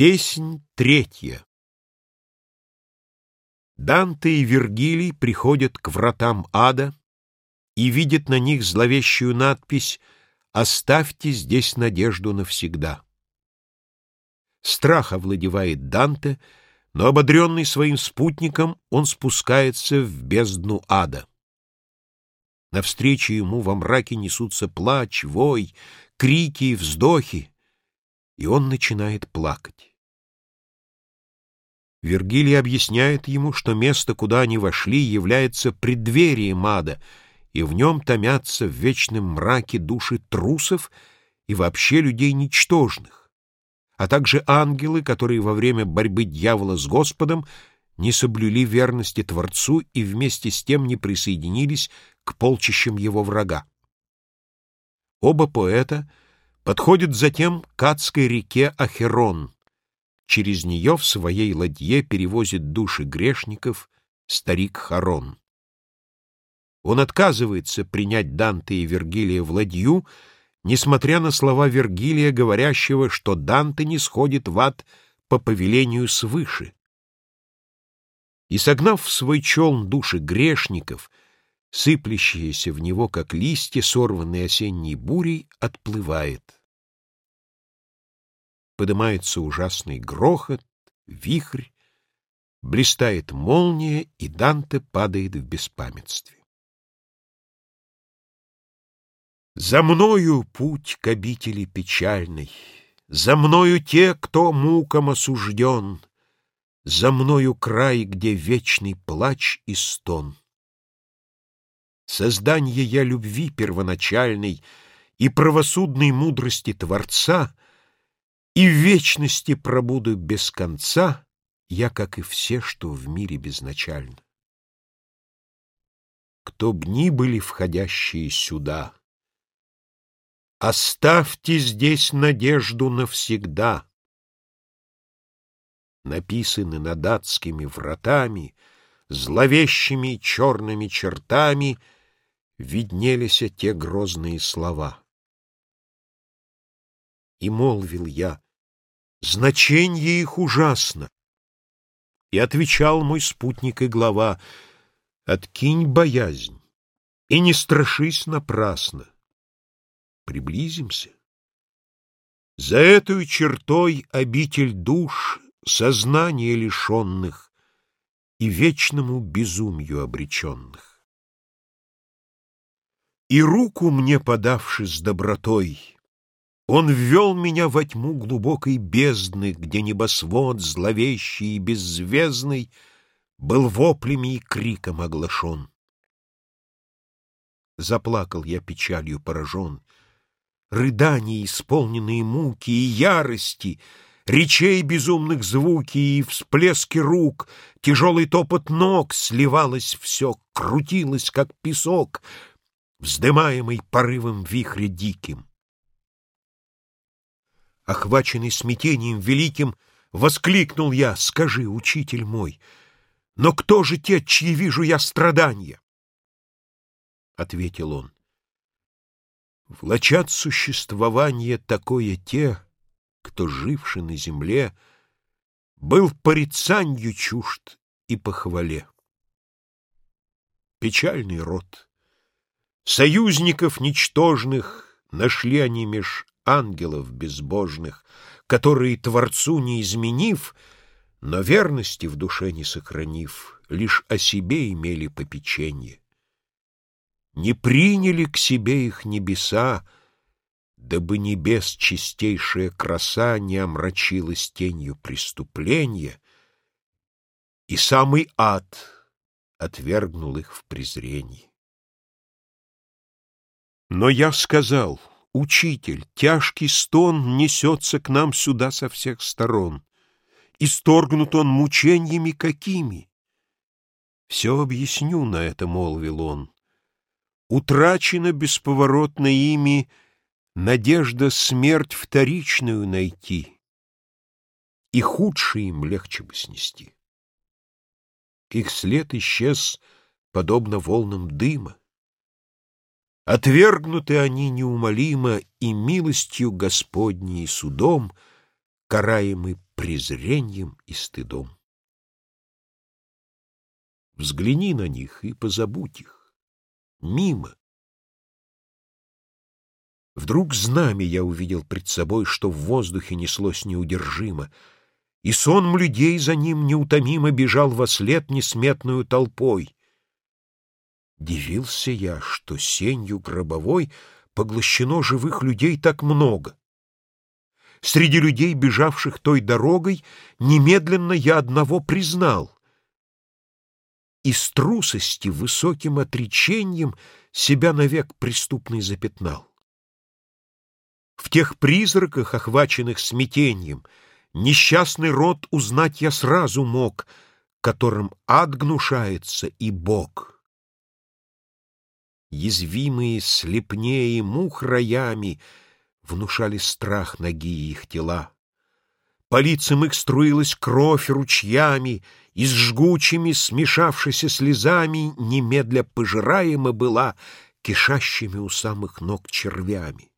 Песнь третья Данте и Вергилий приходят к вратам ада и видят на них зловещую надпись «Оставьте здесь надежду навсегда». Страх овладевает Данте, но, ободренный своим спутником, он спускается в бездну ада. Навстречу ему во мраке несутся плач, вой, крики и вздохи, и он начинает плакать. Вергилий объясняет ему, что место, куда они вошли, является преддверием ада, и в нем томятся в вечном мраке души трусов и вообще людей ничтожных, а также ангелы, которые во время борьбы дьявола с Господом не соблюли верности Творцу и вместе с тем не присоединились к полчищам его врага. Оба поэта подходят затем к адской реке Ахерон, Через нее в своей ладье перевозит души грешников старик Харон. Он отказывается принять Данте и Вергилия в ладью, несмотря на слова Вергилия, говорящего, что Данте не сходит в ад по повелению свыше. И, согнав в свой челн души грешников, сыплящиеся в него, как листья, сорванные осенней бурей, отплывает поднимается ужасный грохот, вихрь, блистает молния, и Данте падает в беспамятстве. За мною путь к обители печальной, За мною те, кто мукам осужден, За мною край, где вечный плач и стон. Создание я любви первоначальной И правосудной мудрости Творца — и в вечности пробуду без конца, я, как и все, что в мире безначально. Кто б ни были входящие сюда, Оставьте здесь надежду навсегда. Написаны над адскими вратами, Зловещими черными чертами Виднелись те грозные слова. И молвил я, значение их ужасно. И отвечал мой спутник и глава, откинь боязнь и не страшись напрасно. Приблизимся. За этой чертой обитель душ, сознания лишенных и вечному безумию обреченных. И руку мне подавши с добротой, он ввел меня во тьму глубокой бездны, где небосвод, зловещий и беззвездный, был воплями и криком оглашен. Заплакал я печалью поражен. Рыдания, исполненные муки и ярости, Речей безумных звуки и всплески рук, Тяжелый топот ног сливалось все, Крутилось, как песок, Вздымаемый порывом вихря диким. Охваченный смятением великим, воскликнул я, «Скажи, учитель мой, но кто же те, чьи вижу я страдания?» Ответил он, «Влачат существование такое те, кто, живший на земле, был порицанью чужд и похвале. Печальный род. Союзников ничтожных нашли они меж ангелов безбожных, которые Творцу не изменив, но верности в душе не сохранив, лишь о себе имели попечение. Не приняли к себе их небеса, дабы небес чистейшая краса не омрачилась тенью преступления, и самый ад отвергнул их в презрении. Но я сказал — Учитель, тяжкий стон несется к нам сюда со всех сторон. Исторгнут он мучениями какими? Все объясню на это, — молвил он. Утрачена бесповоротно ими надежда смерть вторичную найти, и худшее им легче бы снести. Их след исчез, подобно волнам дыма. Отвергнуты они неумолимо и милостью Господней судом, караемый презрением и стыдом. Взгляни на них и позабудь их. Мимо. Вдруг знамя я увидел пред собой, что в воздухе неслось неудержимо, и сон людей за ним неутомимо бежал во след несметную толпой. Дивился я, что сенью гробовой поглощено живых людей так много. Среди людей, бежавших той дорогой, немедленно я одного признал. Из трусости высоким отречением себя навек преступный запятнал. В тех призраках, охваченных смятением, несчастный род узнать я сразу мог, которым ад гнушается и Бог. Язвимые слепнее мух роями — внушали страх ноги их тела. По лицам их струилась кровь ручьями, и с жгучими, смешавшись слезами, немедля пожираема была кишащими у самых ног червями.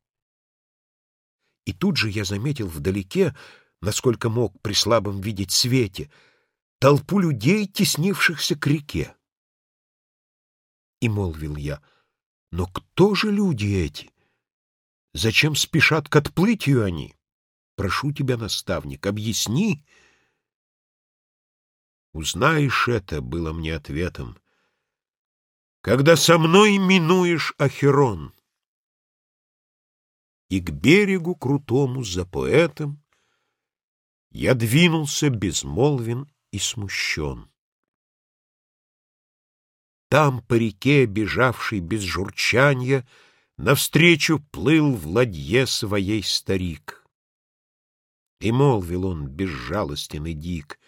И тут же я заметил вдалеке, насколько мог при слабом видеть свете, толпу людей, теснившихся к реке. И молвил я, но кто же люди эти? Зачем спешат к отплытию они? Прошу тебя, наставник, объясни. Узнаешь это, было мне ответом, когда со мной минуешь Ахерон. И к берегу крутому за поэтом я двинулся безмолвен и смущен. Там по реке, бежавшей без журчанья, Навстречу плыл в ладье своей старик. И молвил он безжалостен и дик,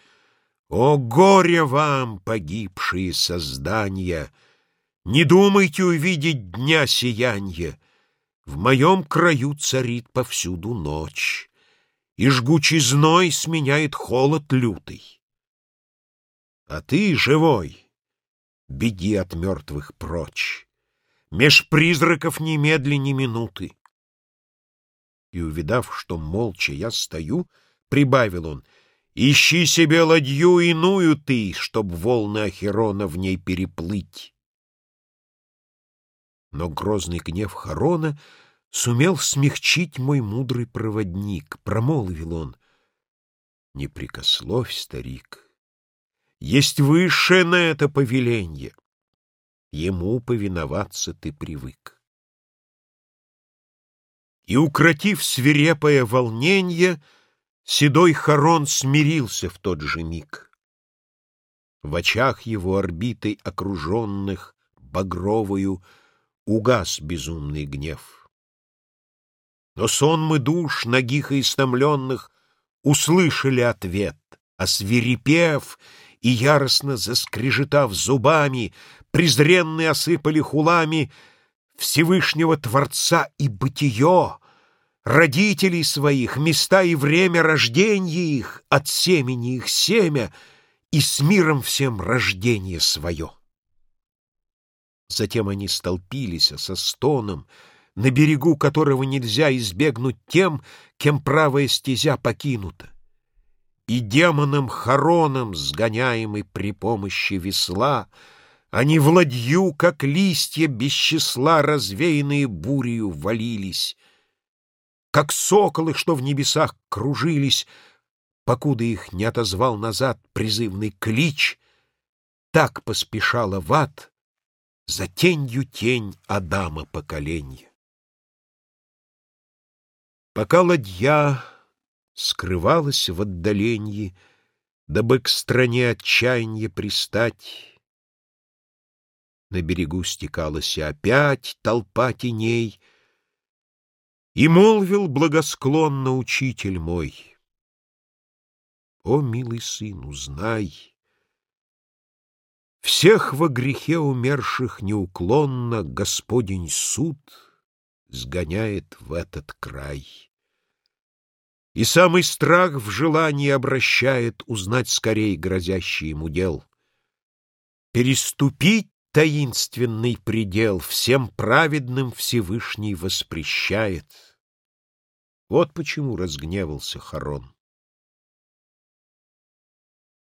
«О, горе вам, погибшие создания! Не думайте увидеть дня сиянья! В моем краю царит повсюду ночь, И жгучий зной сменяет холод лютый. А ты, живой, беги от мертвых прочь меж призраков немедли ни минуты. И, увидав, что молча я стою, прибавил он, «Ищи себе ладью иную ты, чтоб волны Ахерона в ней переплыть». Но грозный гнев Харона сумел смягчить мой мудрый проводник. Промолвил он, «Не прикословь, старик, есть высшее на это повеленье. Ему повиноваться ты привык. И, укротив свирепое волнение, Седой Харон смирился в тот же миг. В очах его орбитой окруженных Багровою угас безумный гнев. Но сонмы душ, ногих и истомленных, Услышали ответ, а свирепев и яростно заскрежетав зубами, презренные осыпали хулами Всевышнего Творца и бытие, родителей своих, места и время рождения их, от семени их семя, и с миром всем рождение свое. Затем они столпились со стоном, на берегу которого нельзя избегнуть тем, кем правая стезя покинута и демоном Хароном, сгоняемый при помощи весла, они в ладью, как листья без числа, развеянные бурею, валились, как соколы, что в небесах кружились, покуда их не отозвал назад призывный клич, так поспешала в ад за тенью тень Адама поколенья. Пока ладья скрывалась в отдалении, дабы к стране отчаяния пристать. На берегу стекалась опять толпа теней, и молвил благосклонно учитель мой. О, милый сын, узнай, Всех во грехе умерших неуклонно Господень суд сгоняет в этот край. И самый страх в желании обращает Узнать скорей грозящий ему дел. Переступить таинственный предел Всем праведным Всевышний воспрещает. Вот почему разгневался Харон.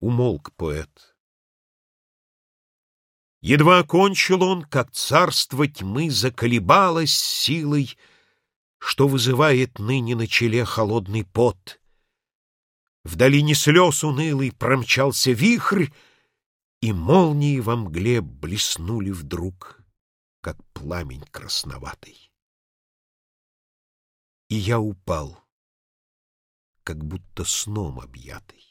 умолк поэт. Едва окончил он, как царство тьмы заколебалось силой, что вызывает ныне на челе холодный пот. В долине слез унылый промчался вихрь, и молнии во мгле блеснули вдруг, как пламень красноватый. И я упал, как будто сном объятый.